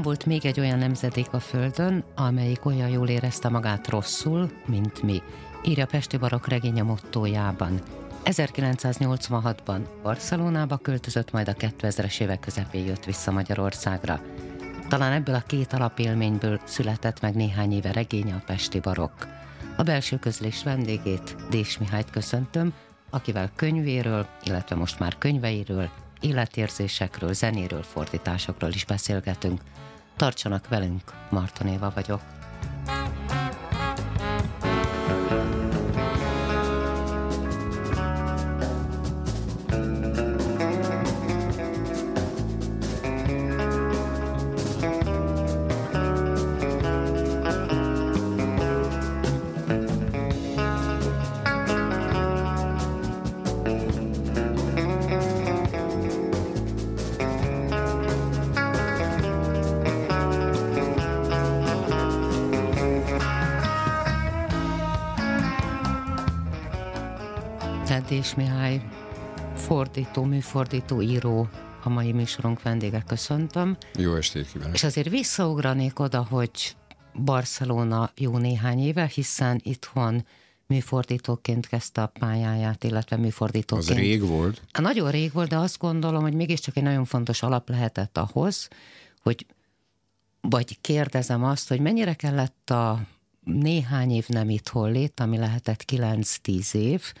Nem volt még egy olyan nemzedék a Földön, amelyik olyan jól érezte magát rosszul, mint mi, írja Pesti Barok regénye mottójában. 1986-ban Barcelonába költözött, majd a 2000-es évek közepén jött vissza Magyarországra. Talán ebből a két alapélményből született meg néhány éve regénye a Pesti Barok. A belső közlés vendégét, Dés Mihályt köszöntöm, akivel könyvéről, illetve most már könyveiről, életérzésekről, zenéről, fordításokról is beszélgetünk. Tartsanak velünk, Marton Éva vagyok. Tedés Mihály, fordító, műfordító, író, a mai műsorunk vendége köszöntöm. Jó estét kívánok! És azért visszaugranék oda, hogy Barcelona jó néhány éve, hiszen itthon műfordítóként kezdte a pályáját, illetve műfordítóként. Az rég volt? Nagyon rég volt, de azt gondolom, hogy mégiscsak egy nagyon fontos alap lehetett ahhoz, hogy vagy kérdezem azt, hogy mennyire kellett a néhány év nem itthon lét, ami lehetett 9-10 év,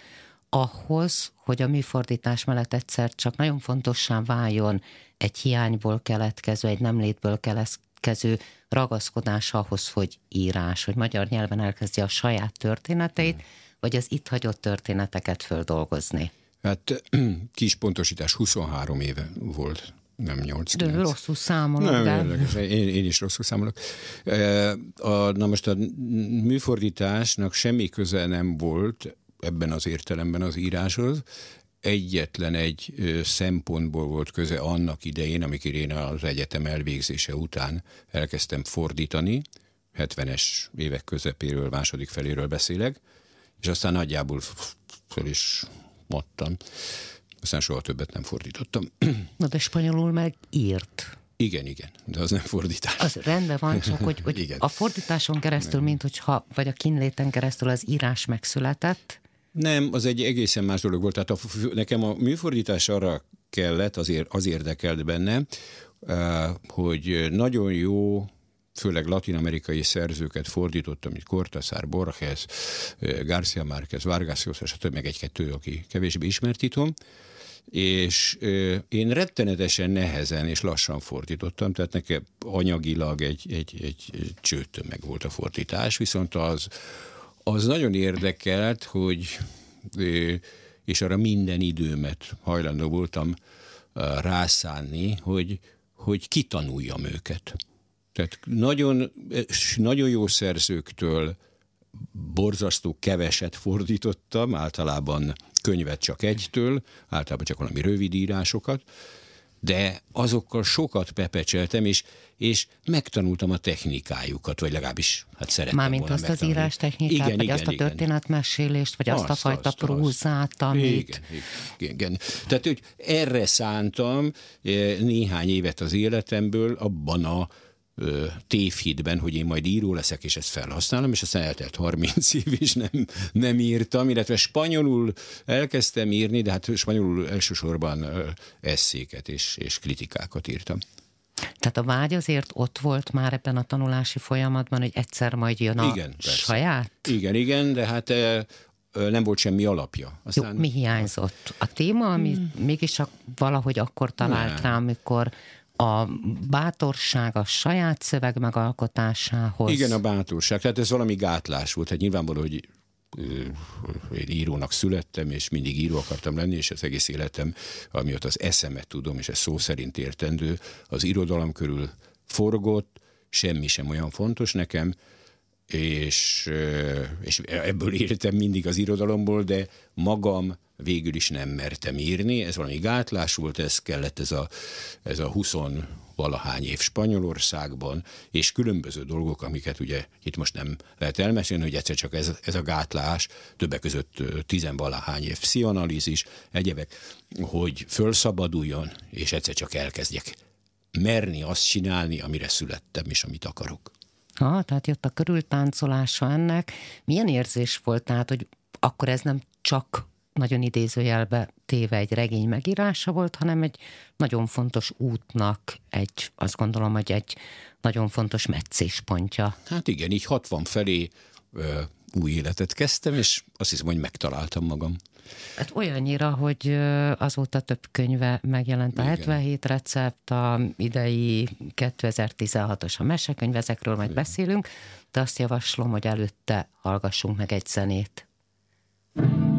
ahhoz, hogy a műfordítás mellett egyszer csak nagyon fontossá váljon egy hiányból keletkező, egy nem létből keletkező ragaszkodás ahhoz, hogy írás, hogy magyar nyelven elkezdje a saját történeteit, vagy az itt hagyott történeteket földolgozni. Hát kis pontosítás, 23 éve volt nem 8 De rosszul számolok. Nem, de... én, én is rosszul számolok. A, na most a műfordításnak semmi köze nem volt ebben az értelemben az íráshoz. Egyetlen egy szempontból volt köze annak idején, amikor én az egyetem elvégzése után elkezdtem fordítani, 70-es évek közepéről, második feléről beszélek, és aztán nagyjából föl is mondtam. Aztán soha többet nem fordítottam. Na de spanyolul meg írt. Igen, igen, de az nem fordítás. Az rendben van, csak hogy, hogy igen. a fordításon keresztül, mint hogyha, vagy a kínléten keresztül az írás megszületett, nem, az egy egészen más dolog volt. Tehát a, nekem a műfordítás arra kellett, azért az érdekelt benne, hogy nagyon jó főleg latin-amerikai szerzőket fordítottam, mint Cortázar, Borges, García Márquez, Vargas Llosa, stb. meg egy-kettő, aki kevésbé ismertítom, és én rettenetesen nehezen és lassan fordítottam, tehát nekem anyagilag egy, egy, egy, egy csőtömeg volt a fordítás, viszont az, az nagyon érdekelt, hogy és arra minden időmet hajlandó voltam rászánni, hogy, hogy kitanuljam őket. Tehát nagyon, nagyon jó szerzőktől borzasztó keveset fordítottam, általában könyvet csak egytől, általában csak valami rövid írásokat, de azokkal sokat pepecseltem, és, és megtanultam a technikájukat, vagy legalábbis hát szerettem Mármint volna azt az írás technikát, igen, vagy igen, azt a történetmesélést, vagy azt, azt a fajta azt, prózát, amit... Igen, igen, igen. Tehát, hogy erre szántam eh, néhány évet az életemből, abban a tévhitben, hogy én majd író leszek, és ezt felhasználom, és aztán eltelt 30 év, és nem, nem írtam, illetve spanyolul elkezdtem írni, de hát spanyolul elsősorban eszéket és, és kritikákat írtam. Tehát a vágy azért ott volt már ebben a tanulási folyamatban, hogy egyszer majd jön a igen, saját? Igen, igen, de hát nem volt semmi alapja. Aztán... Jó, mi hiányzott? A téma, ami hmm. mégiscsak valahogy akkor talált rá, amikor a bátorság a saját szöveg megalkotásához. Igen, a bátorság. Tehát ez valami gátlás volt. Hát nyilvánvaló, hogy én írónak születtem, és mindig író akartam lenni, és az egész életem, amiatt az eszemet tudom, és ez szó szerint értendő, az irodalom körül forgott, semmi sem olyan fontos nekem, és, és ebből éltem mindig az irodalomból, de magam végül is nem mertem írni, ez valami gátlás volt, ez kellett ez a, ez a 20 valahány év Spanyolországban, és különböző dolgok, amiket ugye itt most nem lehet elmesélni, hogy egyszer csak ez, ez a gátlás, többek között tizenvalahány év pszichoanalízis, egyebek, hogy fölszabaduljon, és egyszer csak elkezdjek merni azt csinálni, amire születtem, és amit akarok. Ha, tehát jött a körültáncolása ennek. Milyen érzés volt, tehát, hogy akkor ez nem csak nagyon idézőjelbe téve egy regény megírása volt, hanem egy nagyon fontos útnak egy, azt gondolom, hogy egy nagyon fontos meccéspontja. Hát igen, így 60 felé ö, új életet kezdtem, és azt hiszem, hogy megtaláltam magam. Hát olyannyira, hogy azóta több könyve megjelent a Igen. 77 recept, a idei 2016-os a mesekönyv, ezekről majd Igen. beszélünk, de azt javaslom, hogy előtte hallgassunk meg egy zenét. thank you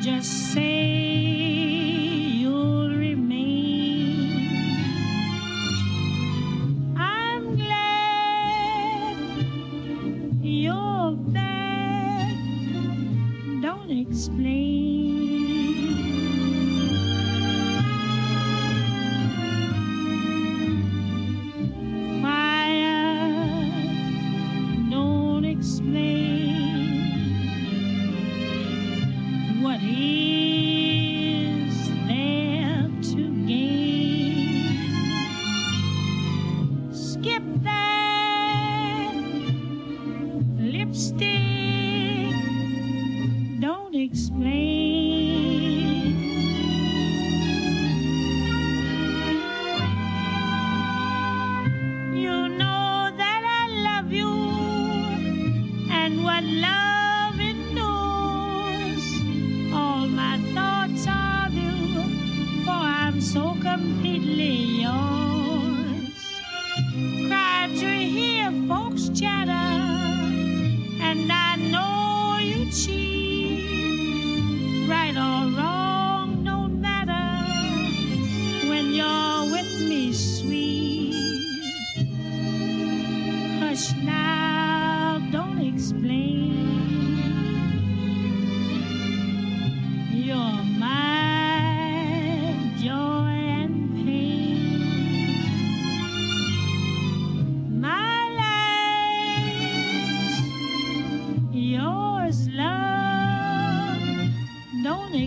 just say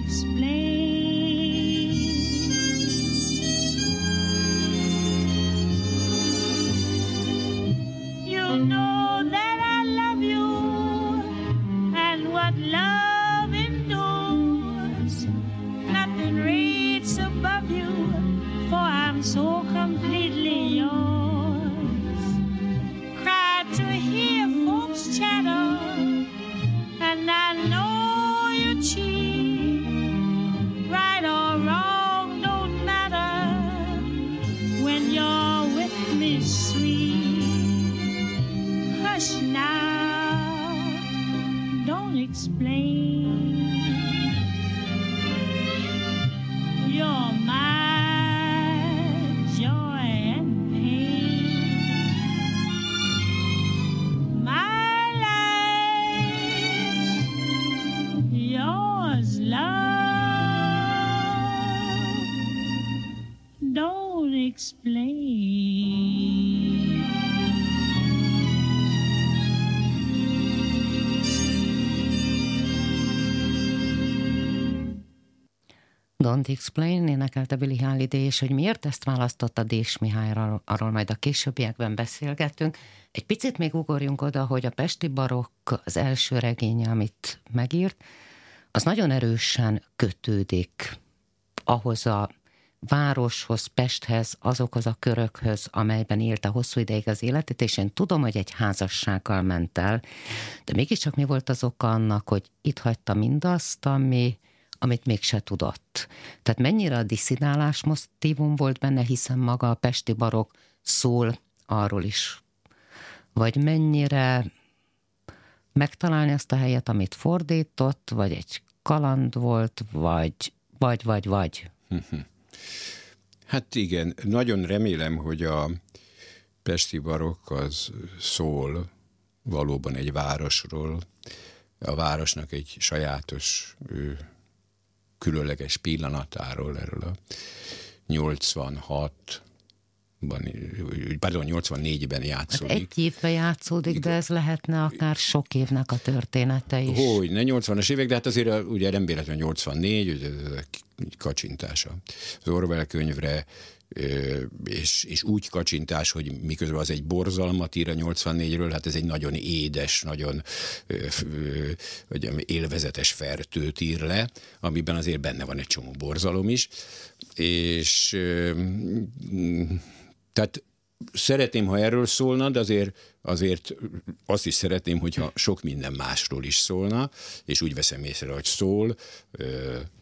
place Don't Explain énekelte Billy Holiday, és hogy miért ezt választotta Dés Mihályról, arról majd a későbbiekben beszélgetünk. Egy picit még ugorjunk oda, hogy a Pesti Barokk az első regénye, amit megírt, az nagyon erősen kötődik ahhoz a városhoz, Pesthez, azokhoz a körökhöz, amelyben élte hosszú ideig az életét, és én tudom, hogy egy házassággal ment el, de mégiscsak mi volt az oka annak, hogy itt hagyta mindazt, ami, amit mégse tudott. Tehát mennyire a diszidálás motivum volt benne, hiszen maga a pesti barok szól arról is. Vagy mennyire megtalálni azt a helyet, amit fordított, vagy egy kaland volt, vagy, vagy, vagy, vagy. Hát igen, nagyon remélem, hogy a Pesti barokk az szól valóban egy városról, a városnak egy sajátos, különleges pillanatáról, erről a 86 pardon, 84-ben játszódik. Hát egy évben játszódik, de ez lehetne akár sok évnek a története is. Hogy, ne 80-as évek, de hát azért ugye nem véletlenül 84, kacsintása. Az Orwell könyvre és, és úgy kacsintás, hogy miközben az egy borzalmat ír a 84-ről, hát ez egy nagyon édes, nagyon hogy élvezetes fertőt ír le, amiben azért benne van egy csomó borzalom is, és tehát szeretném, ha erről szólna, de azért, azért azt is szeretném, hogyha sok minden másról is szólna, és úgy veszem észre, hogy szól,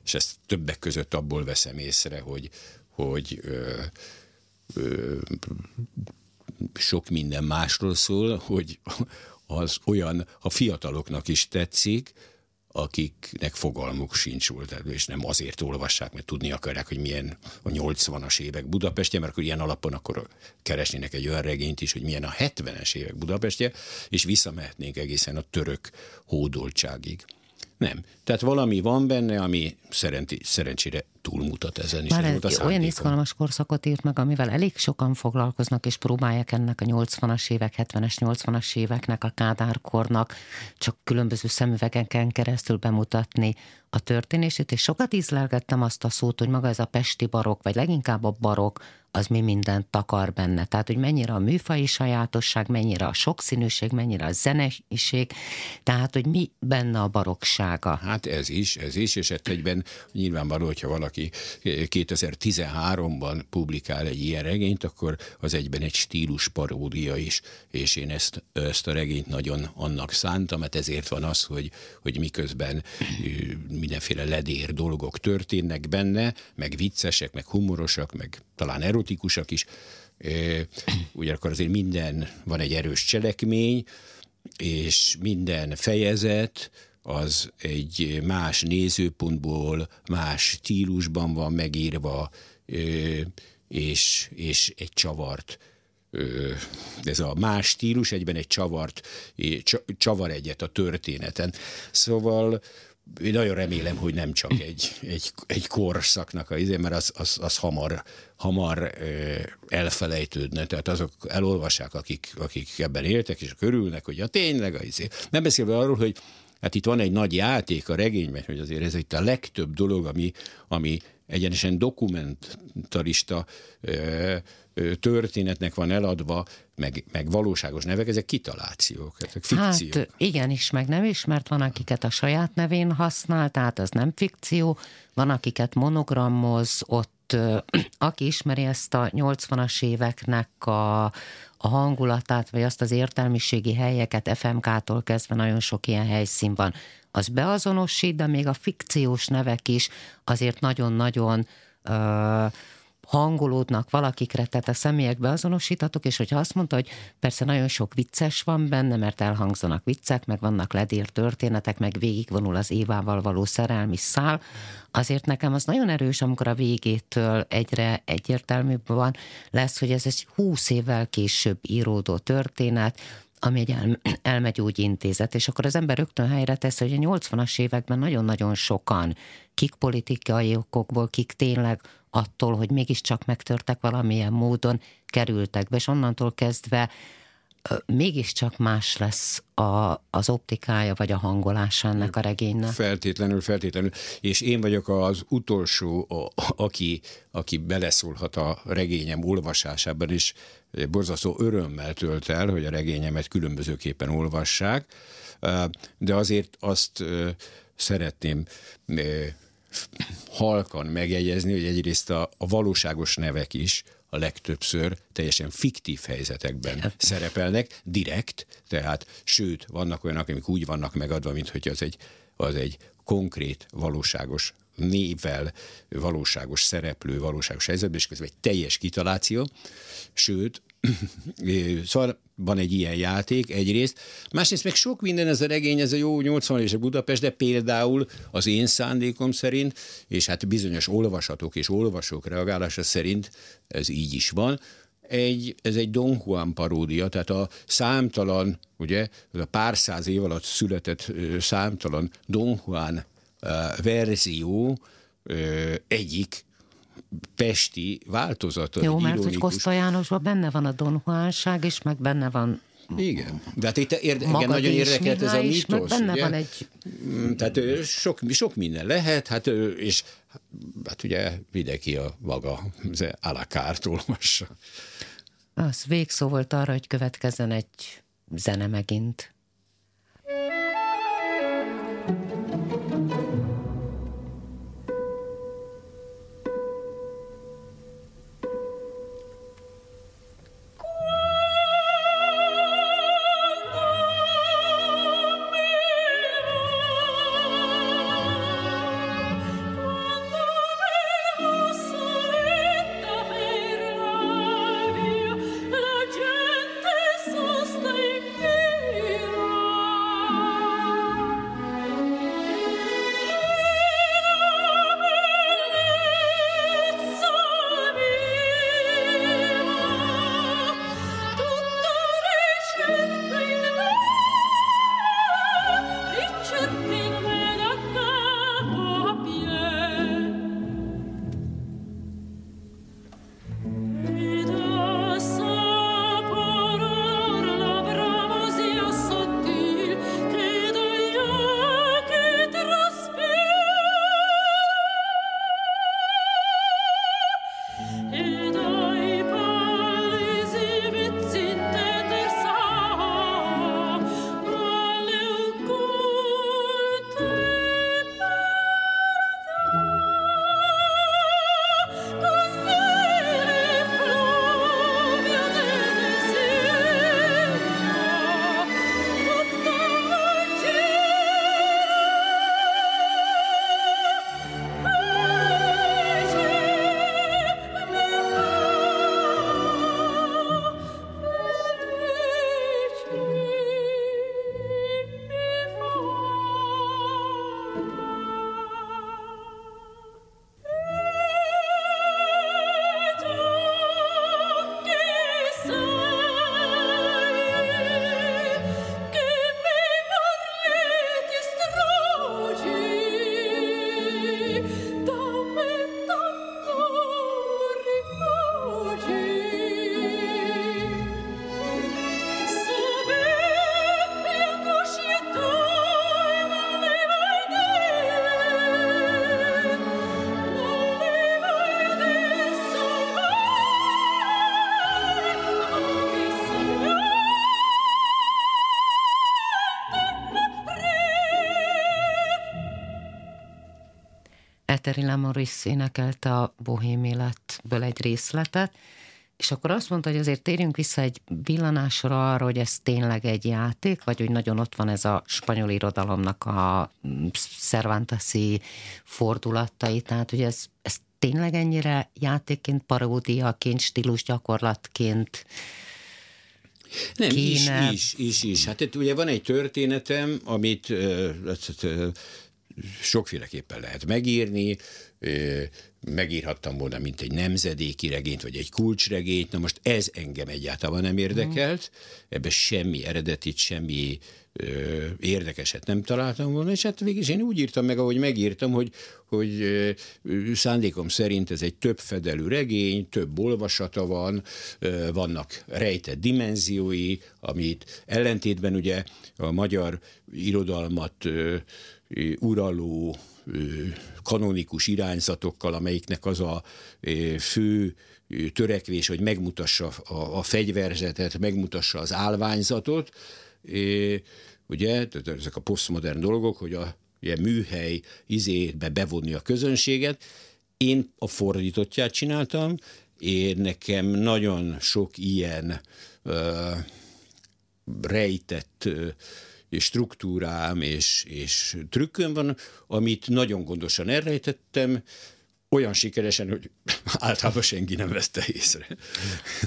és ezt többek között abból veszem észre, hogy, hogy sok minden másról szól, hogy az olyan, a fiataloknak is tetszik, akiknek fogalmuk sincs volt, és nem azért olvassák, mert tudni akarják, hogy milyen a 80-as évek Budapestje, mert akkor ilyen alapon akkor keresnének egy olyan regényt is, hogy milyen a 70-es évek Budapestje, és visszamehetnénk egészen a török hódoltságig. Nem. Tehát valami van benne, ami szerencsére túlmutat ezen is. Már ez volt a olyan izgalmas korszakot írt meg, amivel elég sokan foglalkoznak, és próbálják ennek a 80-as évek, 70-es, 80-as éveknek, a kádárkornak csak különböző szemüvegeken keresztül bemutatni a történését, és sokat ízlelgettem azt a szót, hogy maga ez a pesti barok, vagy leginkább a barok, az mi mindent takar benne. Tehát, hogy mennyire a műfai sajátosság, mennyire a sokszínűség, mennyire a zeneiség, tehát, hogy mi benne a baroksága. Hát ez is, ez is, és hát egyben nyilvánvaló, hogyha valaki 2013-ban publikál egy ilyen regényt, akkor az egyben egy stílus paródia is, és én ezt, ezt a regényt nagyon annak szántam, mert ezért van az, hogy, hogy miközben mindenféle ledér dolgok történnek benne, meg viccesek, meg humorosak, meg talán erotikusak is, ugyanakkor azért minden, van egy erős cselekmény, és minden fejezet az egy más nézőpontból, más stílusban van megírva, és, és egy csavart ez a más stílus egyben egy csavart, csavar egyet a történeten. Szóval én nagyon remélem, hogy nem csak egy, egy, egy korszaknak a izé, mert az, az, az hamar, hamar elfelejtődne. Tehát azok elolvassák, akik, akik ebben éltek, és körülnek, hogy ja tényleg a izé. Nem beszélve arról, hogy hát itt van egy nagy játék a regényben, hogy azért ez itt a legtöbb dolog, ami, ami egyenesen dokumentarista történetnek van eladva, meg, meg valóságos nevek, ezek kitalációk, ezek fikciók. Hát igen is, meg nem is, mert van, akiket a saját nevén használ, tehát az nem fikció, van, akiket monogrammoz, ott aki ismeri ezt a 80-as éveknek a, a hangulatát, vagy azt az értelmiségi helyeket, FMK-tól kezdve nagyon sok ilyen helyszín van, az beazonosít, de még a fikciós nevek is azért nagyon-nagyon uh, hangolódnak valakikre, tehát a személyekbe azonosítatok, és hogyha azt mondta, hogy persze nagyon sok vicces van benne, mert elhangzanak viccek, meg vannak ledírt történetek, meg végigvonul az Évával való szerelmi szál, azért nekem az nagyon erős, amikor a végétől egyre egyértelműbb van, lesz, hogy ez egy húsz évvel később íródó történet, ami egy el, elmegyógyintézet, és akkor az ember rögtön helyre tesz, hogy a 80-as években nagyon-nagyon sokan, kik politikai okokból, kik tényleg attól, hogy mégiscsak megtörtek valamilyen módon, kerültek be, és onnantól kezdve mégiscsak más lesz a, az optikája vagy a hangolása ennek a regénynek. Feltétlenül, feltétlenül. És én vagyok az utolsó, a, aki, aki beleszólhat a regényem olvasásában, és borzasztó örömmel tölt el, hogy a regényemet különbözőképpen olvassák, de azért azt szeretném halkan megjegyezni, hogy egyrészt a, a valóságos nevek is a legtöbbször teljesen fiktív helyzetekben szerepelnek, direkt, tehát sőt, vannak olyanok, amik úgy vannak megadva, mint hogy az egy, az egy konkrét, valóságos névvel, valóságos szereplő, valóságos helyzetben, és közben egy teljes kitaláció, sőt, szóval van egy ilyen játék egyrészt, másrészt meg sok minden ez a regény, ez a jó 80 és a Budapest, de például az én szándékom szerint, és hát bizonyos olvasatok és olvasók reagálása szerint ez így is van, egy, ez egy Don Juan paródia, tehát a számtalan, ugye, a pár száz év alatt született számtalan Don Juan verzió egyik pesti változata. Jó, mert hogy Koszta Jánosban benne van a Don Juanság, és meg benne van igen, de hát itt érde, igen, nagyon érdekelt ez a mítosz. benne ugye? van egy... Mm, tehát sok, sok minden lehet, hát és hát ugye mindenki a maga alakárt olvassa. Az végszó volt arra, hogy következzen egy zene megint. Eteri Lamoris énekelte a Bohém életből egy részletet, és akkor azt mondta, hogy azért térjünk vissza egy villanásra arra, hogy ez tényleg egy játék, vagy hogy nagyon ott van ez a spanyol irodalomnak a Cervantesi fordulatai, tehát hogy ez, ez tényleg ennyire játékként, paródiaként, stílusgyakorlatként nem, kéne... is, is, is, is. Hát itt ugye van egy történetem, amit uh, sokféleképpen lehet megírni, megírhattam volna, mint egy nemzedéki regényt, vagy egy kulcsregényt, na most ez engem egyáltalán nem érdekelt, ebbe semmi eredetit, semmi ö, érdekeset nem találtam volna, és hát végig én úgy írtam meg, ahogy megírtam, hogy, hogy ö, szándékom szerint ez egy többfedelű regény, több olvasata van, ö, vannak rejtett dimenziói, amit ellentétben ugye a magyar irodalmat ö, uraló kanonikus irányzatokkal, amelyiknek az a fő törekvés, hogy megmutassa a, a fegyverzetet, megmutassa az állványzatot, ugye, ezek a posztmodern dolgok, hogy a ilyen műhely izébe bevonni a közönséget. Én a fordítottját csináltam, én nekem nagyon sok ilyen ö, rejtett ö, struktúrám és, és trükköm van, amit nagyon gondosan elrejtettem, olyan sikeresen, hogy általában senki nem vette észre.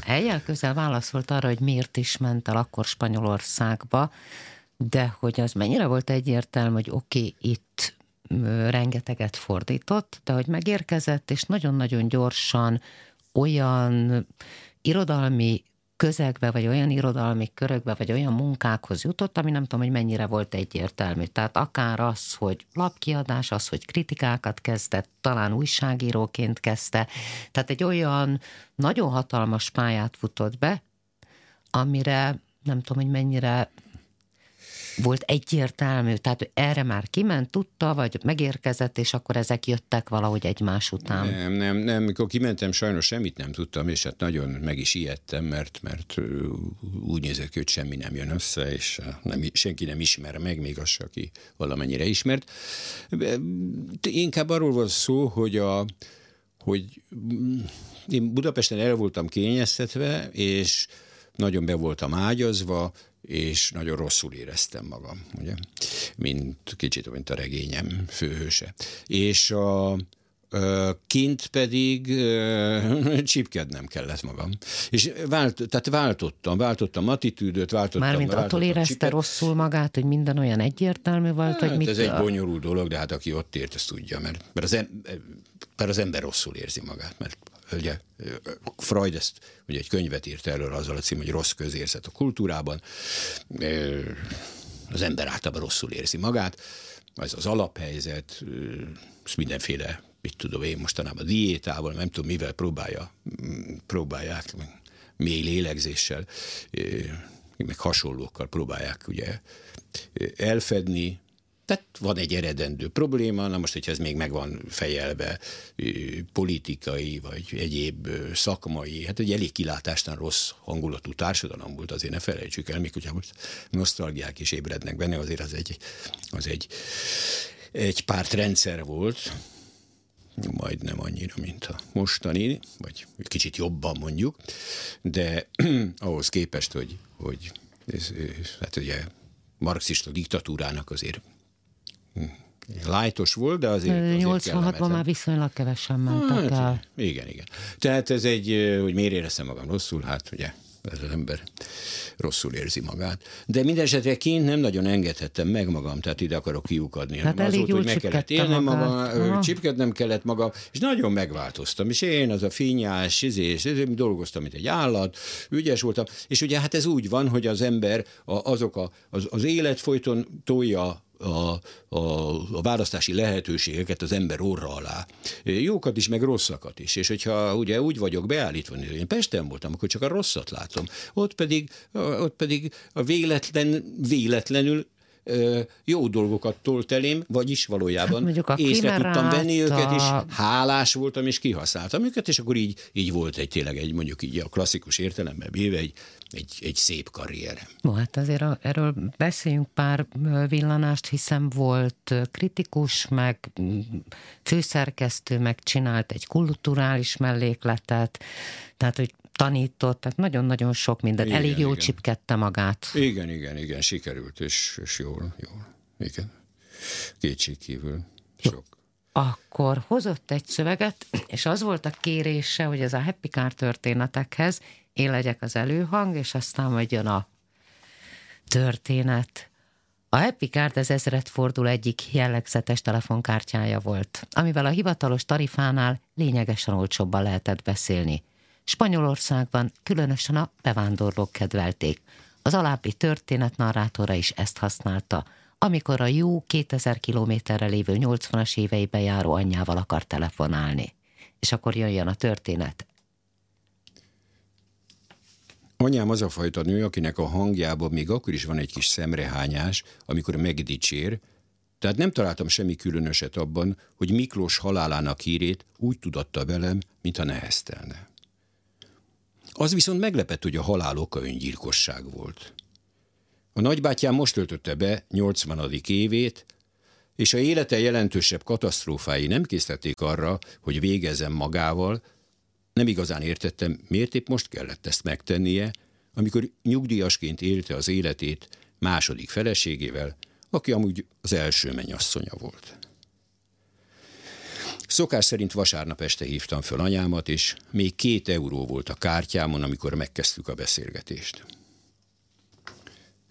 Eljel közel válaszolt arra, hogy miért is ment el akkor Spanyolországba, de hogy az mennyire volt egyértelmű, hogy oké, okay, itt rengeteget fordított, de hogy megérkezett, és nagyon-nagyon gyorsan olyan irodalmi közegbe, vagy olyan irodalmi körökbe, vagy olyan munkákhoz jutott, ami nem tudom, hogy mennyire volt egyértelmű. Tehát akár az, hogy lapkiadás, az, hogy kritikákat kezdett, talán újságíróként kezdte. Tehát egy olyan nagyon hatalmas pályát futott be, amire nem tudom, hogy mennyire volt egyértelmű, tehát erre már kiment, tudta, vagy megérkezett, és akkor ezek jöttek valahogy egymás után. Nem, nem, nem, mikor kimentem, sajnos semmit nem tudtam, és hát nagyon meg is ijedtem, mert, mert úgy nézett ki, hogy semmi nem jön össze, és nem, senki nem ismer meg, még az, aki valamennyire ismert. Inkább arról volt szó, hogy a, hogy én Budapesten el voltam kényeztetve, és nagyon be voltam ágyazva, és nagyon rosszul éreztem magam, ugye? Mint kicsit, mint a regényem főhőse. És a, kint pedig csipkednem kellett magam. És vált, tehát váltottam, váltottam attitűdöt, váltottam. Mármint attól érezte csipet. rosszul magát, hogy minden olyan egyértelmű volt, hát, hogy mit... Ez egy bonyolult dolog, de hát aki ott ért, ezt tudja, mert, mert, az, em, mert az ember rosszul érzi magát, mert ugye Freud ezt, ugye egy könyvet írt erről azzal a cím, hogy rossz közérzet a kultúrában. Az ember általában rosszul érzi magát, ez az alaphelyzet, ez mindenféle, mit tudom én mostanában diétával, nem tudom mivel próbálja, próbálják, mély lélegzéssel, meg hasonlókkal próbálják ugye elfedni, tehát van egy eredendő probléma, na most, hogyha ez még megvan fejelve politikai vagy egyéb szakmai, hát egy elég kilátástan rossz hangulatú társadalom volt, azért ne felejtsük el, mikor most nosztalgiák is ébrednek benne, azért az egy, az egy, egy pártrendszer volt, majd nem annyira, mint a mostani, vagy kicsit jobban mondjuk, de ahhoz képest, hogy, hogy ez, hát ugye marxista diktatúrának azért lájtos volt, de azért, 86-ban már viszonylag kevesen mentek hát, el. Igen, igen. Tehát ez egy, hogy miért éreztem magam rosszul, hát ugye ez az ember rosszul érzi magát. De minden esetre kint nem nagyon engedhettem meg magam, tehát ide akarok kiukadni. Hát az volt, hogy meg kellett élnem magam, csipkednem kellett magam, és nagyon megváltoztam. És én az a finnyás, és, és, és dolgoztam, mint egy állat, ügyes voltam. És ugye hát ez úgy van, hogy az ember, azok a, az, az élet folyton tolja a, a, a választási lehetőségeket az ember orra alá. Jókat is, meg rosszakat is. És hogyha ugye úgy vagyok beállítva, hogy én Pesten voltam, akkor csak a rosszat látom. Ott pedig, ott pedig a véletlen, véletlenül jó dolgokat tolt elém, vagyis valójában hát észre tudtam venni őket, és hálás voltam, és kihasználtam őket, és akkor így, így volt egy tényleg egy mondjuk így a klasszikus értelemben véve egy, egy, egy szép karrier. No, hát azért a, erről beszéljünk pár villanást, hiszen volt kritikus, meg főszerkesztő, meg csinált egy kulturális mellékletet, tehát, hogy tanított, tehát nagyon-nagyon sok minden. Igen, Elég jól igen. csipkedte magát. Igen, igen, igen, sikerült, és, és jól, jól. Igen. Kétségkívül sok. Akkor hozott egy szöveget, és az volt a kérése, hogy ez a Happy Car történetekhez én legyek az előhang, és aztán majd jön a történet. A Happy Card ez ezredfordul egyik jellegzetes telefonkártyája volt, amivel a hivatalos tarifánál lényegesen olcsóbban lehetett beszélni. Spanyolországban különösen a bevándorlók kedvelték. Az alábbi történet narrátora is ezt használta, amikor a jó 2000 kilométerre lévő 80-as éveibe járó anyjával akar telefonálni. És akkor jöjjön a történet. Anyám az a fajta nő, akinek a hangjában még akkor is van egy kis szemrehányás, amikor megdicsér, tehát nem találtam semmi különöset abban, hogy Miklós halálának hírét úgy tudatta velem, mintha neheztelne. Az viszont meglepett, hogy a halál oka öngyilkosság volt. A nagybátyám most töltötte be 80. évét, és a élete jelentősebb katasztrófái nem készítették arra, hogy végezzen magával, nem igazán értettem, miért épp most kellett ezt megtennie, amikor nyugdíjasként élte az életét második feleségével, aki amúgy az első mennyasszonya volt. Szokás szerint vasárnap este hívtam föl anyámat, és még két euró volt a kártyámon, amikor megkezdtük a beszélgetést.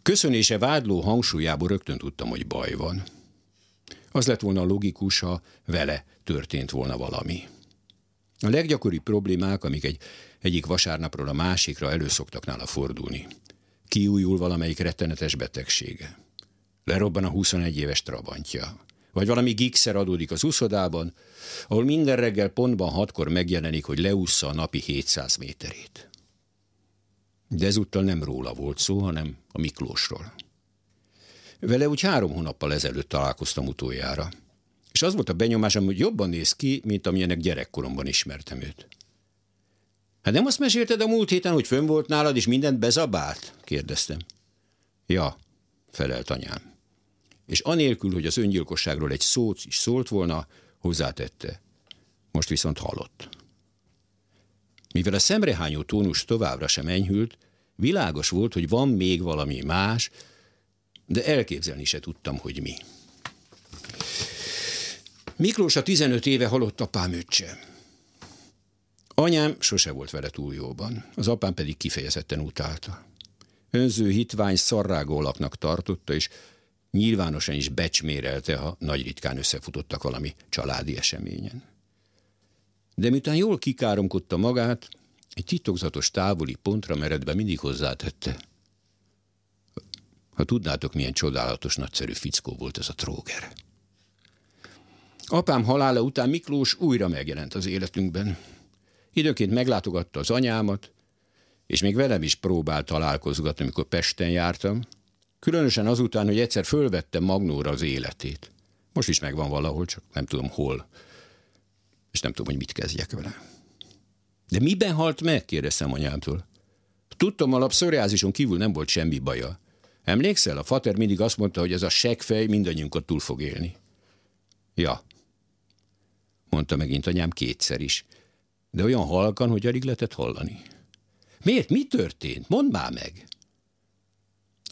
Köszönése vádló hangsúlyából rögtön tudtam, hogy baj van. Az lett volna logikus, ha vele történt volna valami. A leggyakoribb problémák, amik egy, egyik vasárnapról a másikra előszoktak nála fordulni. Kiújul valamelyik rettenetes betegsége. Lerobban a 21 éves trabantja. Vagy valami gigszer adódik az uszodában, ahol minden reggel pontban hatkor megjelenik, hogy leúszza a napi 700 méterét. De ezúttal nem róla volt szó, hanem a Miklósról. Vele úgy három hónappal ezelőtt találkoztam utoljára. És az volt a benyomásom, hogy jobban néz ki, mint amilyenek gyerekkoromban ismertem őt. Hát nem azt mesélted a múlt héten, hogy fönn volt nálad, és mindent bezabált? kérdeztem. Ja, felelt anyám. És anélkül, hogy az öngyilkosságról egy szót is szólt volna, hozzátette. Most viszont halott. Mivel a szemrehányó tónus továbbra sem enyhült, világos volt, hogy van még valami más, de elképzelni se tudtam, hogy mi. Miklós a 15 éve halott apám öccse. Anyám sose volt vele túl jóban, az apám pedig kifejezetten utálta. Önző hitvány szarrágólaknak tartotta, és nyilvánosan is becsmérelte, ha nagy ritkán összefutottak valami családi eseményen. De miután jól kikáromkodta magát, egy titokzatos távoli pontra meredve mindig hozzátette. Ha tudnátok, milyen csodálatos, nagyszerű fickó volt ez a tróger. Apám halála után Miklós újra megjelent az életünkben. Időként meglátogatta az anyámat, és még velem is próbált találkozgatni, amikor Pesten jártam, különösen azután, hogy egyszer fölvettem Magnóra az életét. Most is megvan valahol, csak nem tudom hol, és nem tudom, hogy mit kezdjek vele. De miben halt meg? kérdeztem anyámtól. Tudtam, alap pszoriázison kívül nem volt semmi baja. Emlékszel, a fater mindig azt mondta, hogy ez a seggfej mindannyiunkat túl fog élni. Ja, mondta megint anyám kétszer is, de olyan halkan, hogy alig lehetett hallani. Miért? Mi történt? Mondd már meg!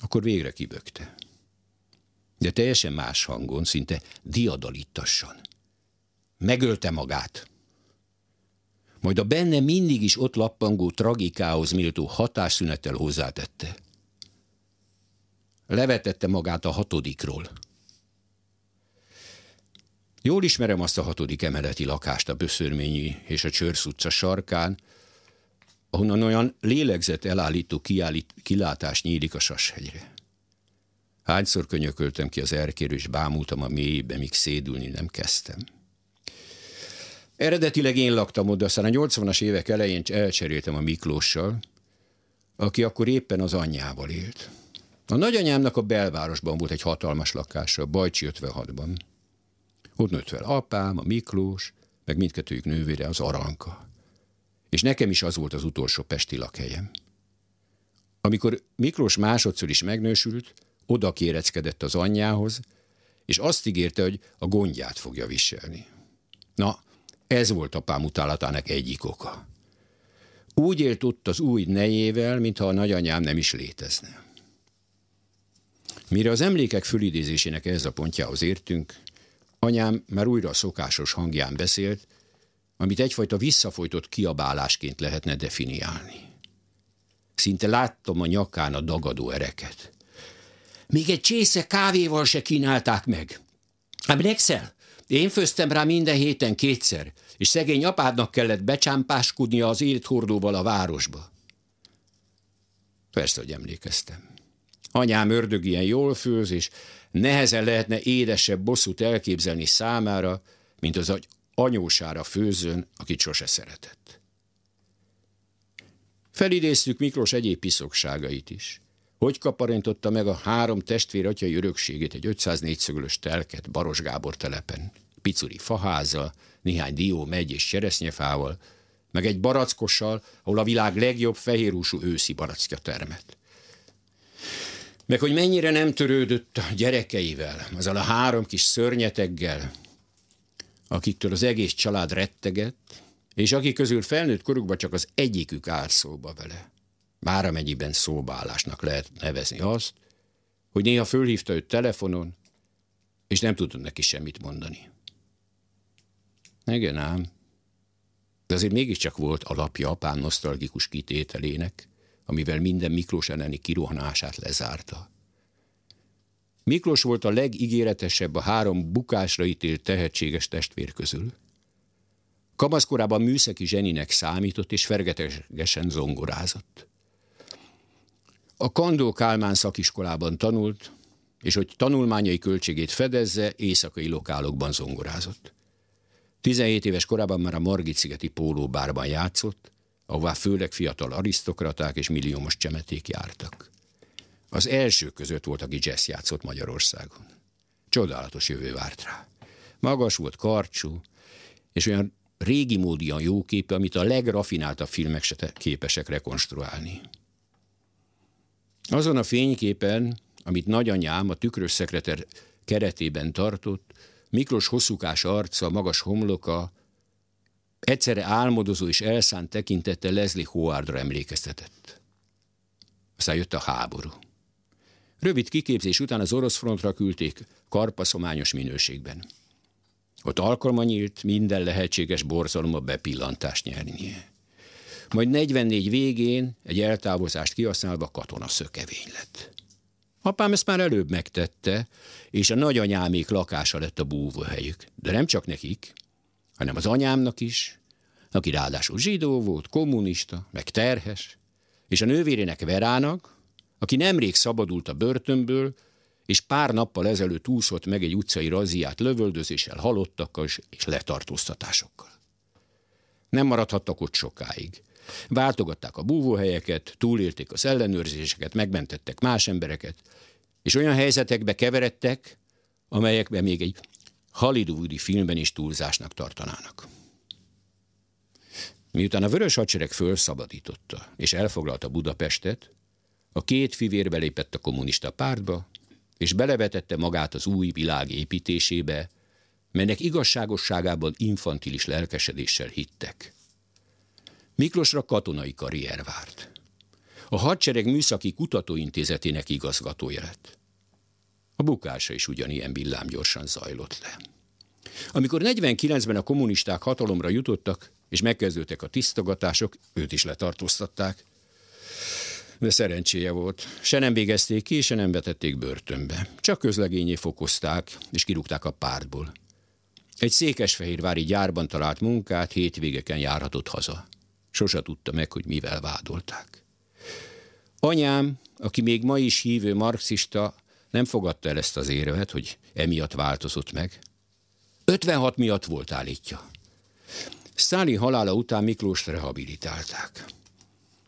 Akkor végre kibökte. De teljesen más hangon, szinte diadalittassan. Megölte magát. Majd a benne mindig is ott lappangó tragikához méltó hatásszünettel hozzátette. Levetette magát a hatodikról. Jól ismerem azt a hatodik emeleti lakást a Böszörményi és a Csörsz utca sarkán, ahonnan olyan lélegzet elállító kilátás nyílik a Sashegyre. Hányszor könyököltem ki az erkéről, és bámultam a mélybe, míg szédülni nem kezdtem. Eredetileg én laktam oda, aztán a 80-as évek elején elcseréltem a Miklóssal, aki akkor éppen az anyjával élt. A nagyanyámnak a belvárosban volt egy hatalmas lakása, Bajcsi 56-ban. Ott nőtt fel apám, a Miklós, meg mindkettőjük nővére, az Aranka. És nekem is az volt az utolsó pesti lakhelyem. Amikor Miklós másodszor is megnősült, oda kéreckedett az anyjához, és azt ígérte, hogy a gondját fogja viselni. Na, ez volt apám utálatának egyik oka. Úgy élt ott az új nejével, mintha a nagyanyám nem is létezne. Mire az emlékek fölidézésének ez a pontjához értünk, anyám már újra a szokásos hangján beszélt, amit egyfajta visszafolytott kiabálásként lehetne definiálni. Szinte láttam a nyakán a dagadó ereket. Még egy csésze kávéval se kínálták meg. Emlékszel? Én főztem rá minden héten kétszer, és szegény apádnak kellett becsámpáskodnia az élethordóval a városba. Persze, hogy emlékeztem. Anyám ördög ilyen jól főz, és nehezen lehetne édesebb bosszút elképzelni számára, mint az agy anyósára főzön, akit sose szeretett. Felidéztük Miklós egyéb piszokságait is. Hogy kaparintotta meg a három testvér atyai örökségét egy 504 szögölös telket Baros Gábor telepen, picuri faháza, néhány dió megy és cseresznyefával, meg egy barackossal, ahol a világ legjobb fehérúsú őszi barackja termet. Meg hogy mennyire nem törődött a gyerekeivel, azzal a három kis szörnyeteggel, akiktől az egész család rettegett, és akik közül felnőtt korukban csak az egyikük állt szóba vele. Bár amennyiben szóbálásnak lehet nevezni azt, hogy néha fölhívta őt telefonon, és nem tudott neki semmit mondani. Igen ám, de azért mégiscsak volt alapja apám nosztalgikus kitételének, amivel minden Miklós elleni kirohanását lezárta. Miklós volt a legígéretesebb a három bukásra ítélt tehetséges testvér közül. Kamaszkorában műszaki zseninek számított, és fergetegesen zongorázott. A Kandó Kálmán szakiskolában tanult, és hogy tanulmányai költségét fedezze, éjszakai lokálokban zongorázott. 17 éves korában már a Margit-szigeti pólóbárban játszott, ahová főleg fiatal arisztokraták és milliómos csemeték jártak. Az első között volt, aki jazz játszott Magyarországon. Csodálatos jövő várt rá. Magas volt, karcsú, és olyan régi módian jó képe, amit a legrafináltabb filmek se képesek rekonstruálni. Azon a fényképen, amit nagyanyám a tükrös szekreter keretében tartott, Miklós hosszúkás arca, magas homloka, egyszerre álmodozó és elszánt tekintette Leslie Howardra emlékeztetett. Aztán jött a háború. Rövid kiképzés után az orosz frontra küldték karpaszományos minőségben. Ott alkalma nyílt minden lehetséges borzalomba bepillantást nyernie. Majd 44 végén egy eltávozást kihasználva katona szökevény lett. Apám ezt már előbb megtette, és a nagyanyámék lakása lett a búvóhelyük. De nem csak nekik, hanem az anyámnak is, aki ráadásul zsidó volt, kommunista, meg terhes, és a nővérének Verának, aki nemrég szabadult a börtönből, és pár nappal ezelőtt úszott meg egy utcai raziát lövöldözéssel, halottakkal és letartóztatásokkal. Nem maradhattak ott sokáig. Váltogatták a búvóhelyeket, túlélték az ellenőrzéseket, megmentettek más embereket, és olyan helyzetekbe keveredtek, amelyekben még egy hollywoodi filmben is túlzásnak tartanának. Miután a Vörös Hadsereg fölszabadította és elfoglalta Budapestet, a két fivér belépett a kommunista pártba, és belevetette magát az új világ építésébe, melynek igazságosságában infantilis lelkesedéssel hittek. Miklósra katonai karrier várt. A hadsereg műszaki kutatóintézetének igazgatója lett. A bukása is ugyanilyen villámgyorsan zajlott le. Amikor 49-ben a kommunisták hatalomra jutottak, és megkezdődtek a tisztogatások, őt is letartóztatták, de szerencséje volt. Se nem végezték ki, se nem vetették börtönbe. Csak közlegényé fokozták, és kirúgták a pártból. Egy székesfehérvári gyárban talált munkát, hétvégeken járhatott haza. Sose tudta meg, hogy mivel vádolták. Anyám, aki még ma is hívő marxista, nem fogadta el ezt az érvet, hogy emiatt változott meg. 56 miatt volt állítja. Száli halála után Miklóst rehabilitálták.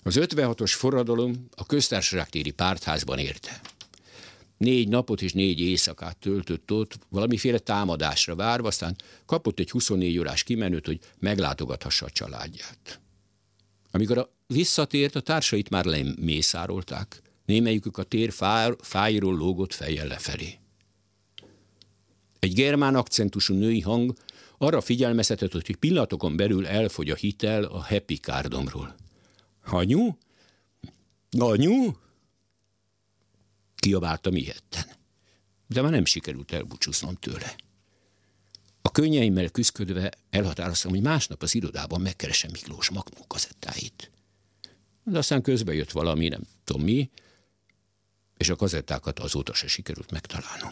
Az 56-os forradalom a köztársaságtéri pártházban érte. Négy napot és négy éjszakát töltött ott, valamiféle támadásra várva, aztán kapott egy 24 órás kimenőt, hogy meglátogathassa a családját. Amikor a visszatért, a társait már lemészárolták. Némelyikük a tér fájról lógott fejjel lefelé. Egy germán akcentusú női hang arra figyelmeztetett, hogy pillanatokon belül elfogy a hitel a happy kárdomról. Anyu? Anyu? Kiabáltam ilyetten. De már nem sikerült elbúcsúznom tőle. A könnyeimmel küzdködve elhatároztam, hogy másnap az irodában megkeresem Miklós Magnó kazettáit. De aztán közbe jött valami, nem tudom mi, és a kazettákat azóta se sikerült megtalálnom.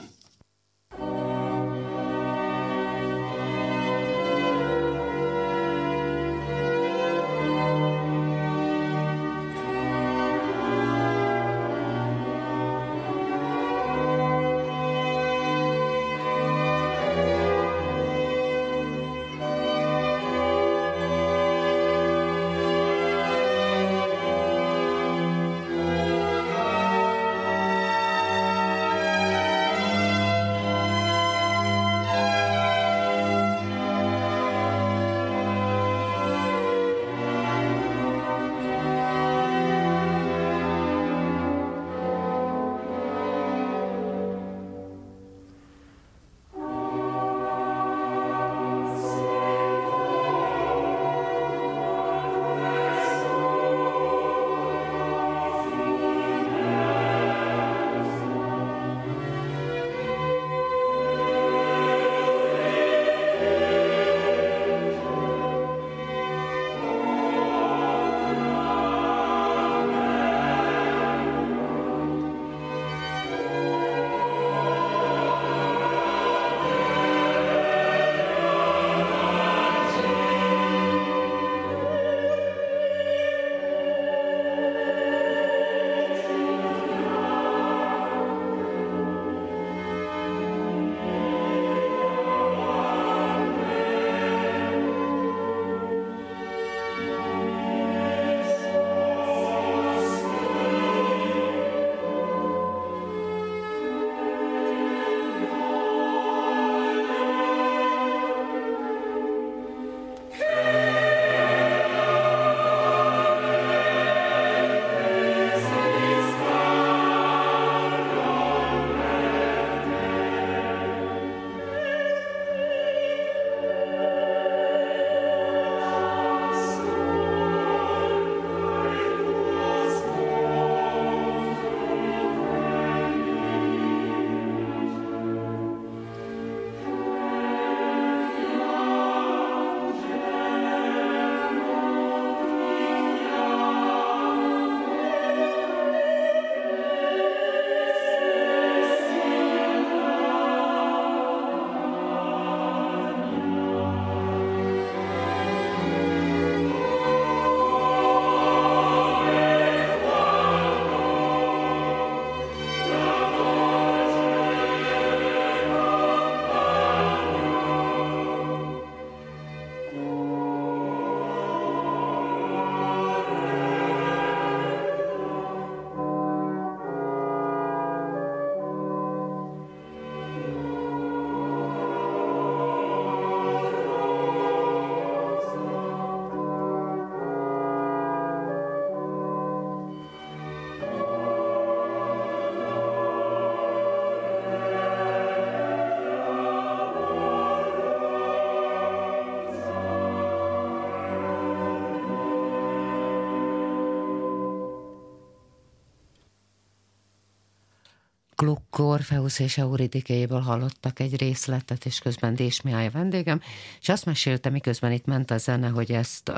Gluck, Orfeusz és Euridikéjéből hallottak egy részletet, és közben Dés Mihály a vendégem, és azt mesélte, miközben itt ment a zene, hogy ezt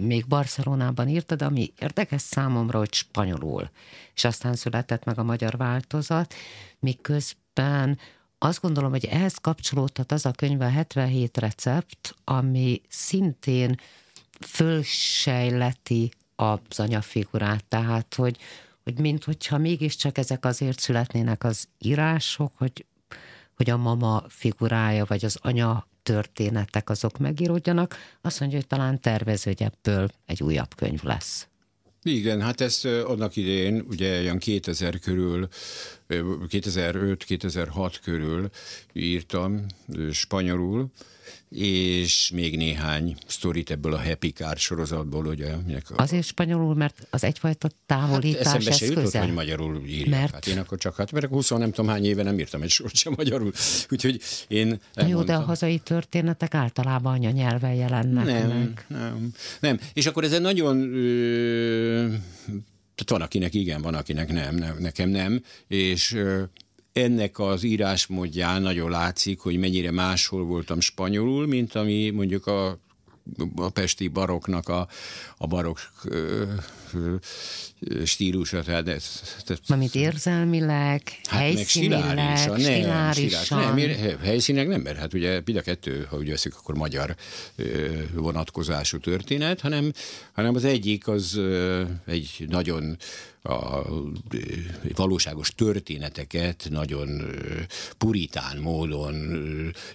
még Barcelonában írta, de ami érdekes számomra, hogy spanyolul. És aztán született meg a magyar változat, miközben azt gondolom, hogy ehhez kapcsolódhat az a könyv a 77 recept, ami szintén fölsejleti az anyafigurát, tehát hogy, hogy mint hogyha mégiscsak ezek azért születnének az írások, hogy, hogy a mama figurája, vagy az anya történetek azok megíródjanak, azt mondja, hogy talán tervező, hogy ebből egy újabb könyv lesz. Igen, hát ezt annak idején, ugye olyan 2000 körül, 2005-2006 körül írtam spanyolul, és még néhány sztorit ebből a Happy Car sorozatból, ugye. A... Azért spanyolul, mert az egyfajta távolítás hát se jutott, hogy magyarul írják. Mert... Hát én akkor csak, hát mert 20 nem tudom hány éve nem írtam egy sort sem magyarul, úgyhogy én Jó, de a hazai történetek általában anyanyelven jelennek nem, meg. Nem, nem. És akkor ez egy nagyon ö, tehát van, akinek igen, van, akinek nem, nem nekem nem, és ennek az írásmódján nagyon látszik, hogy mennyire máshol voltam spanyolul, mint ami mondjuk a a pesti baroknak a, a barok stílusa. Tehát, tehát, Amit érzelmileg, hát helyszínileg, meg stilárisan. Nem, nem, helyszínek nem, mert hát ugye mind a kettő, ha úgy veszik, akkor magyar vonatkozású történet, hanem, hanem az egyik az egy nagyon a valóságos történeteket nagyon puritán módon,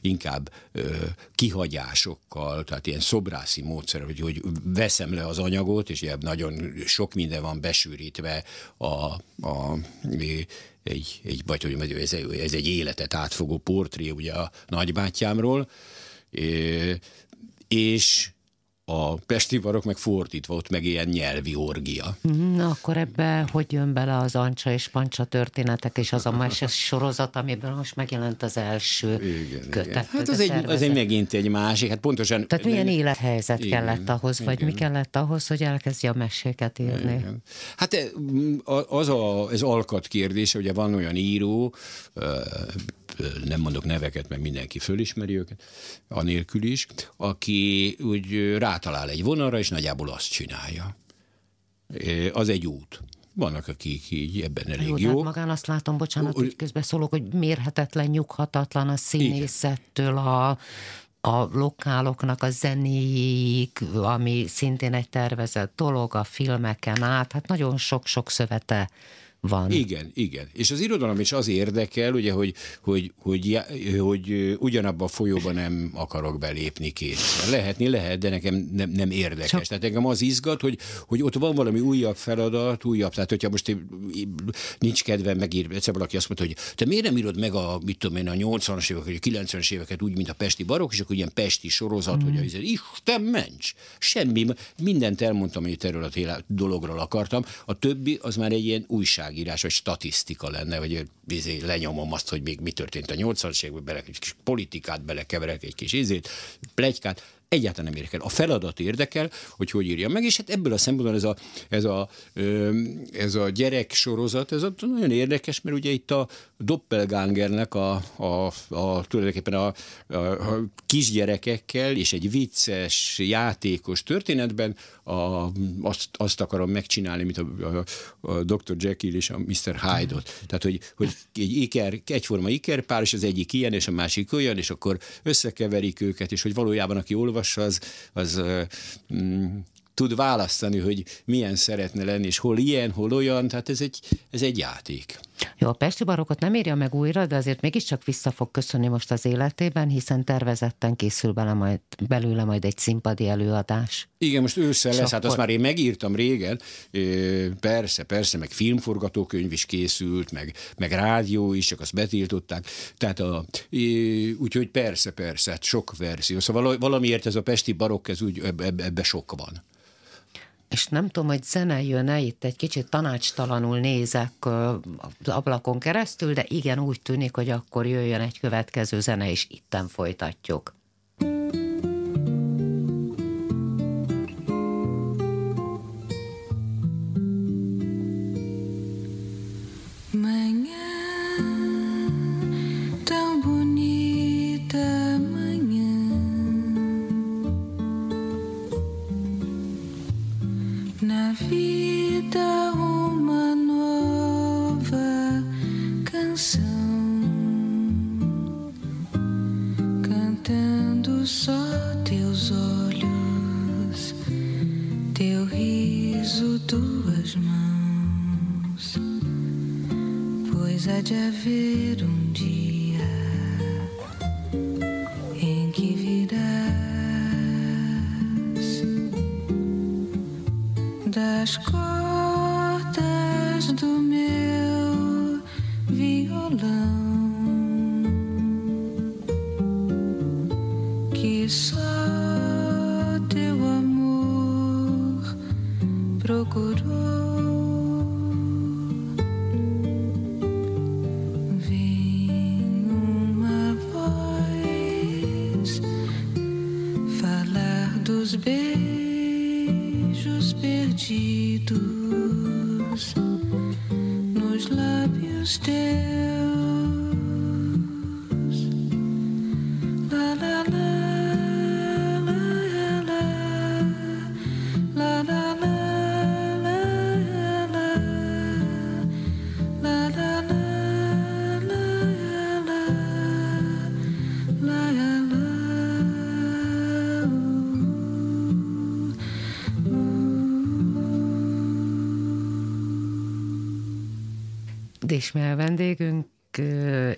inkább kihagyásokkal, tehát ilyen szobrászi módszer, hogy, hogy veszem le az anyagot, és ilyen nagyon sok minden van besűrítve a, a egy, egy, vagy hogy ez, ez egy életet átfogó portré ugye a nagybátyámról, és a pesti barok meg fordítva, ott meg ilyen nyelvi orgia. Na akkor ebbe hogy jön bele az Ancsa és Pancsa történetek, és az a meses sorozat, amiben most megjelent az első igen, kötet. Igen. Hát az egy, az egy megint egy másik, hát pontosan... Tehát milyen élethelyzet igen, kellett ahhoz, vagy igen. mi kellett ahhoz, hogy elkezdje a meséket írni? Igen. Hát e, az a, ez alkat kérdése, ugye van olyan író, nem mondok neveket, mert mindenki fölismeri őket, anélkül is, aki úgy rátalál egy vonalra, és nagyjából azt csinálja. Az egy út. Vannak, akik így ebben elég jó. jó. Hát magán azt látom, bocsánat, hogy közbeszólok, hogy mérhetetlen, nyughatatlan a színészettől a, a lokáloknak a zenéig, ami szintén egy tervezett dolog, a filmeken át, hát nagyon sok-sok szövete van. Igen, igen. És az irodalom is az érdekel, ugye, hogy, hogy, hogy, hogy ugyanabba a folyóba nem akarok belépni kétszer. Lehetni lehet, de nekem nem, nem érdekes. Csak... Tehát engem az izgat, hogy, hogy ott van valami újabb feladat, újabb. Tehát, hogyha most nincs kedvem megír, egyszer valaki azt mondta, hogy te miért nem írod meg a, mit tudom én, a 80-as éveket, vagy a 90-es éveket úgy, mint a Pesti barok, és akkor ilyen Pesti sorozat, mm. hogy az, Isten ments, semmi, mindent elmondtam, hogy erről a dologról akartam. A többi az már egy ilyen újság újságírás, vagy statisztika lenne, vagy izé, lenyomom azt, hogy még mi történt a 80-as években, bele, egy kis politikát belekeverek, egy kis izét, plegykát, egyáltalán nem érdekel. A feladat érdekel, hogy hogy írja meg, és hát ebből a szempontból ez a, ez a, ez a gyerek sorozat, ez a, nagyon érdekes, mert ugye itt a Doppelgangernek a, a, a tulajdonképpen a, a, a kisgyerekekkel és egy vicces, játékos történetben a, azt, azt akarom megcsinálni, mint a, a, a Dr. Jekyll és a Mr. Hyde-ot. Tehát, hogy, hogy egy iker, egyforma ikerpár, és az egyik ilyen, és a másik olyan, és akkor összekeverik őket, és hogy valójában aki olvas, olvassa, az, az mm, tud választani, hogy milyen szeretne lenni, és hol ilyen, hol olyan, tehát ez egy, ez egy játék. Jó, a Pesti barokot nem írja meg újra, de azért mégiscsak vissza fog köszönni most az életében, hiszen tervezetten készül bele majd, belőle majd egy színpadi előadás. Igen, most ősszel lesz, hát azt már én megírtam régen, persze, persze, meg filmforgatókönyv is készült, meg, meg rádió is, csak azt betiltották, tehát a, úgyhogy persze, persze, hát sok verzió, szóval valamiért ez a Pesti barokk, ez úgy ebbe, ebbe sok van és nem tudom, hogy zene jön-e, itt egy kicsit tanácstalanul nézek az ablakon keresztül, de igen, úgy tűnik, hogy akkor jöjjön egy következő zene, és itten folytatjuk. Mañana feel Dismel vendégünk,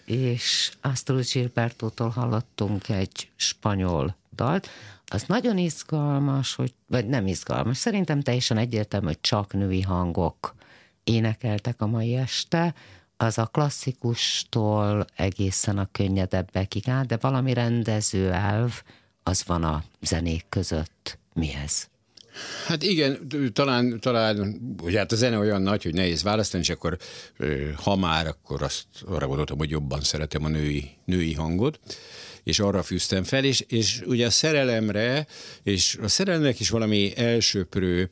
és Astrid Gilbertótól hallottunk egy spanyol dalt. Az nagyon izgalmas, hogy, vagy nem izgalmas, szerintem teljesen egyértelmű, hogy csak női hangok énekeltek a mai este. Az a klasszikustól egészen a könnyedebbekig áll, de valami rendező elv az van a zenék között. Mi ez? Hát igen, talán, talán ugye hát a zene olyan nagy, hogy nehéz választani, és akkor ha már, akkor azt arra gondoltam, hogy jobban szeretem a női, női hangot, és arra fűztem fel, és, és ugye a szerelemre, és a szerelemnek is valami elsőprő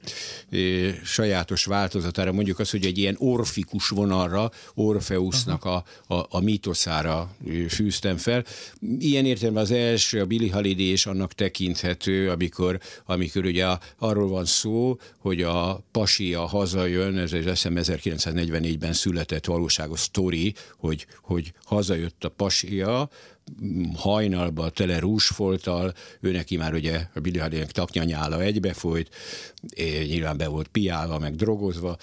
sajátos változatára, mondjuk az, hogy egy ilyen orfikus vonalra, Orfeusznak a, a, a mítoszára fűztem fel. Ilyen értelemben az első, a Billy Holiday és annak tekinthető, amikor, amikor ugye a, arról van szó, hogy a pasia hazajön, ez az eszem 1944-ben született valóságos sztori, hogy, hogy hazajött a pasia, hajnalba tele rúsfolttal, ő neki már ugye a Billy taknyanyála egybefolyt, és nyilván be volt piálva, meg drogozva,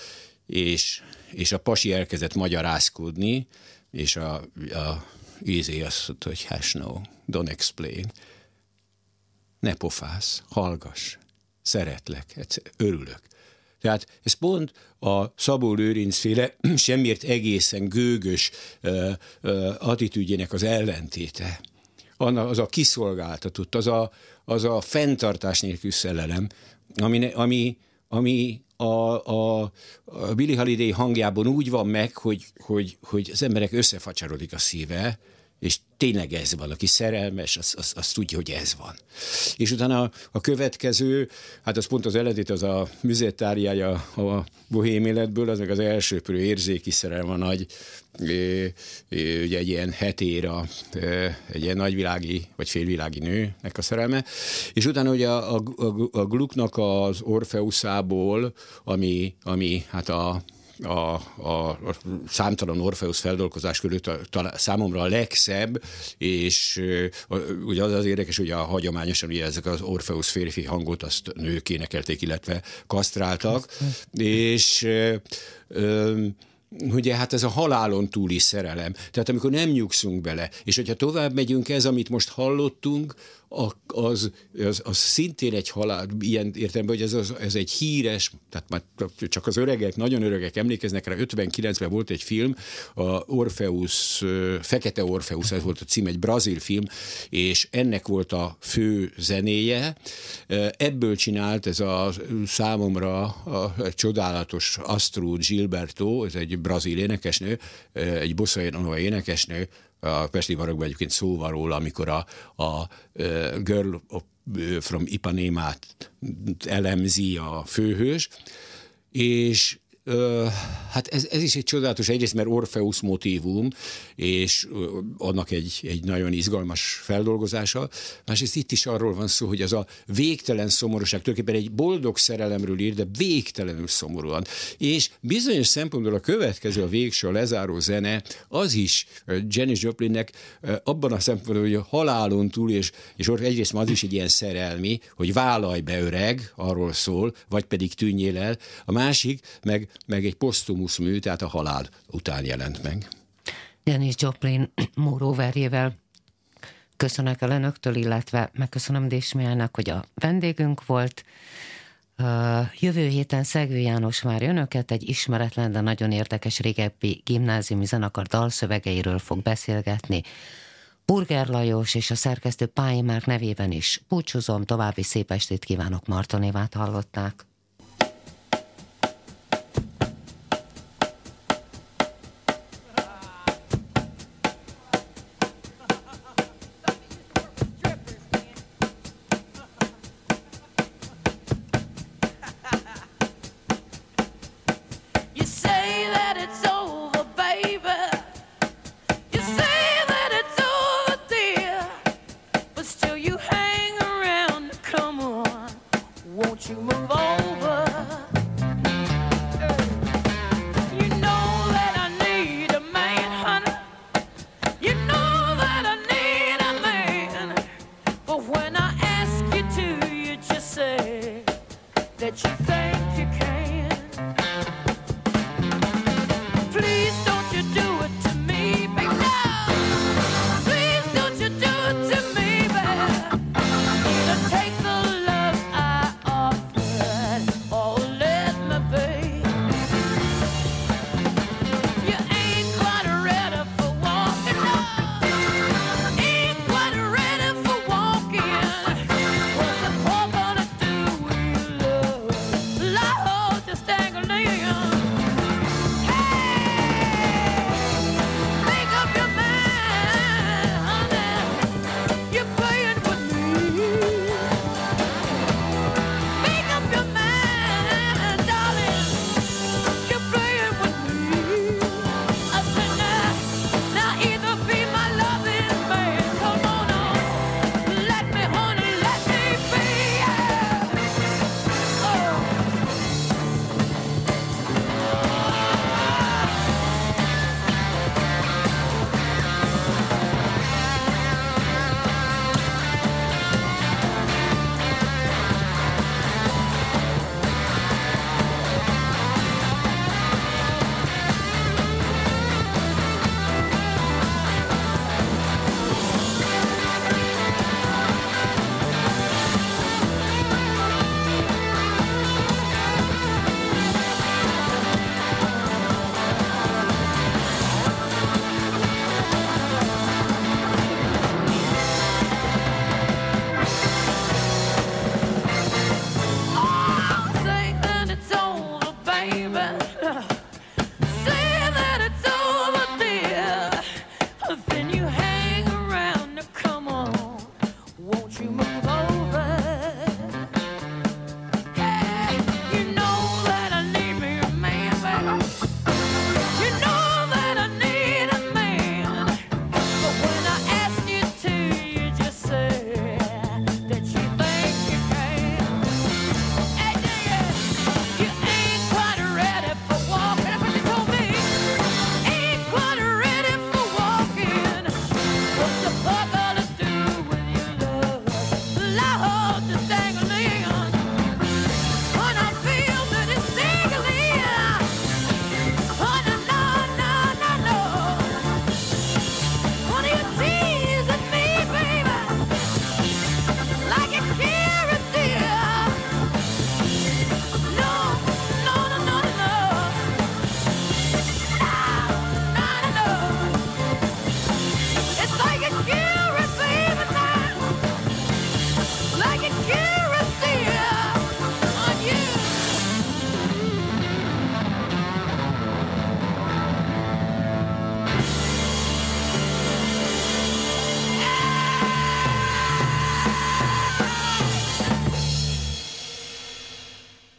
és, és a pasi elkezdett magyarázkodni, és a, a ízé azt mondta, hogy hash no, don't explain. Ne pofász, hallgass, szeretlek, örülök. Tehát ez pont a Szabó Lőrinc féle semmiért egészen gőgös attitűdjének az ellentéte. Az a kiszolgáltatott, az a, az a fenntartás nélkül szellelem, ami, ami, ami a, a, a Billy Holiday hangjában úgy van meg, hogy, hogy, hogy az emberek összefacsarodik a szíve, és tényleg ez van, aki szerelmes, az, az, az tudja, hogy ez van. És utána a, a következő, hát az pont az eredeti, az a müzettáriája a bohém életből, az meg az elsőprő érzéki szerelem a nagy, é, é, ugye egy ilyen hetéra, egy ilyen nagyvilági, vagy félvilági nőnek a szerelme, és utána ugye a, a, a, a Glucknak az Orfeuszából, ami, ami hát a a, a, számtalan Orfeusz feldolgozás a, a, számomra a legszebb, és ugye az az érdekes, hogy a hagyományosan ugye ezek az Orfeusz férfi hangot azt nők énekelték, illetve kasztráltak, és ö, ugye hát ez a halálon túli szerelem. Tehát amikor nem nyugszunk bele, és hogyha tovább megyünk ez, amit most hallottunk, az, az, az szintén egy halál, ilyen értelemben, hogy ez, az, ez egy híres, tehát már csak az öregek, nagyon öregek emlékeznek rá, 59-ben volt egy film, a Orpheus, Fekete Orpheus, ez volt a cím, egy brazil film, és ennek volt a fő zenéje. Ebből csinált ez a számomra a, csodálatos Astrud Gilberto, ez egy brazil énekesnő, egy bossa énekesnő, a Pesti Barokban egyébként szó van róla, amikor a, a Girl from Ipanémát elemzi a főhős, és Ö, hát ez, ez is egy csodálatos, egyrészt mert Orpheus motívum, és ö, annak egy, egy nagyon izgalmas feldolgozása. Másrészt itt is arról van szó, hogy az a végtelen szomorúság, tulajdonképpen egy boldog szerelemről ír, de végtelenül szomorúan. És bizonyos szempontból a következő, a végső, a lezáró zene, az is Janis Joplinnek abban a szempontból, hogy a halálon túl, és, és egyrészt az is egy ilyen szerelmi, hogy vállalj be öreg, arról szól, vagy pedig tűnjél el. A másik, meg meg egy posztumusz mű, tehát a halál után jelent meg. Janis Joplin Móróverjével köszönök el önöktől, illetve megköszönöm Désmiának, hogy a vendégünk volt. Jövő héten Szegő János már önöket egy ismeretlen, de nagyon érdekes régebbi gimnáziumi zenekar dalszövegeiről fog beszélgetni. Burger Lajos és a szerkesztő Pályi Márk nevében is búcsúzom, további szép estét kívánok, Martonévát hallották. what you think.